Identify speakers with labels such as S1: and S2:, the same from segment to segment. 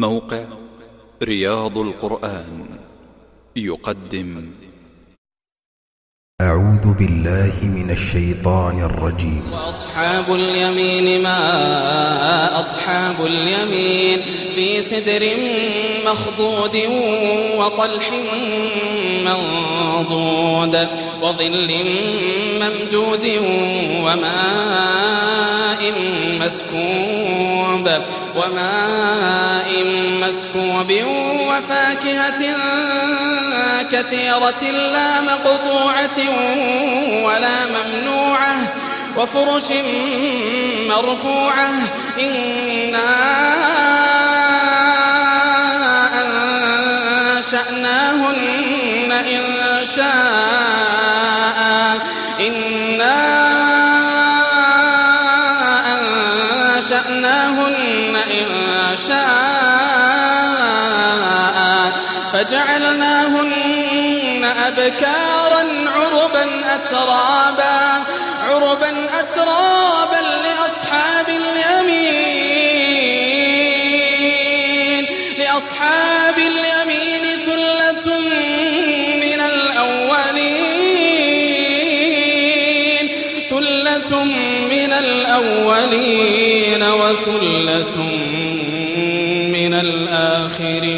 S1: موقع رياض القرآن يقدم
S2: أعوذ بالله من الشيطان الرجيم.
S3: وأصحاب اليمين ما أصحاب اليمين؟ في سدر مخضود وطلح منضود وظل ممدود وماء مسكوب وماء مسكوب وفاكهة كثيرة لا مقطوعة ولا ممنوعة وفرش مرفوعة إنا أنشأناهن إن شاء إنا أنشأناهن إن شاء فجعلناهن أبكارا عربا أترابا عربا أترابا لأصحاب اليمين لأصحاب اليمين ثلة من الأولين ثلة من الأولين وثلة من الآخرين.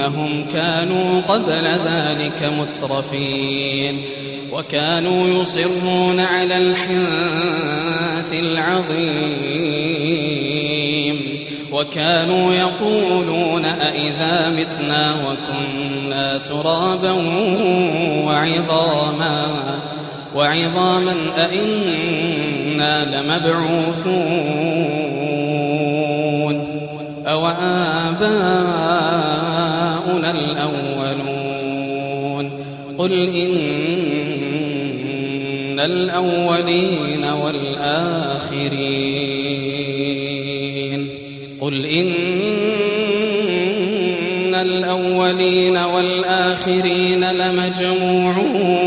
S3: إنهم كانوا قبل ذلك مترفين وكانوا يصرون على الحنث العظيم وكانوا يقولون أئذا متنا وكنا ترابا وعظاما وعظاما أئنا لمبعوثون أو آباؤنا الأولون. قل إن الأولين والآخرين. قل إن الأولين والآخرين لمجموعون.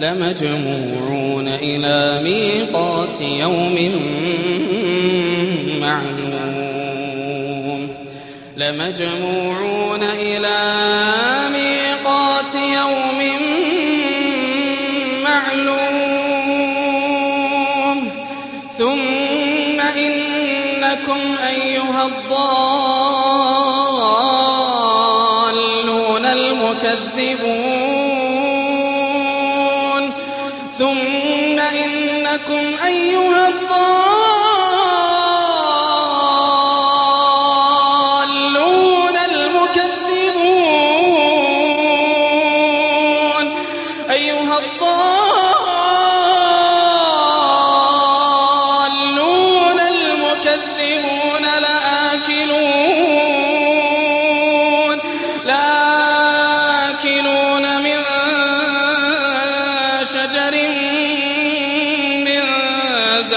S3: لمجموعون إلى ميقات يوم معلوم. لمجموعون إلى ميقات يوم معلوم. ثم إنكم أيها الضالون المكذبون. ثم إنكم أيها الضالون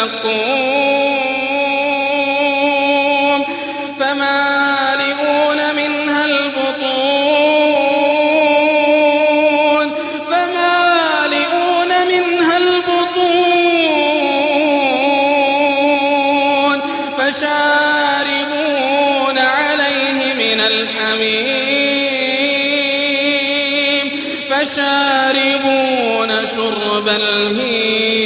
S3: زقوم فمالئون منها البطون فمالئون منها البطون فشاربون عليه من الحميم فشاربون شرب الهيم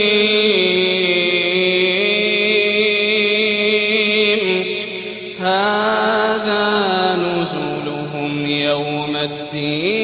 S3: يأتي